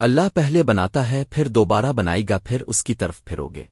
اللہ پہلے بناتا ہے پھر دوبارہ بنائی گا پھر اس کی طرف پھرو گے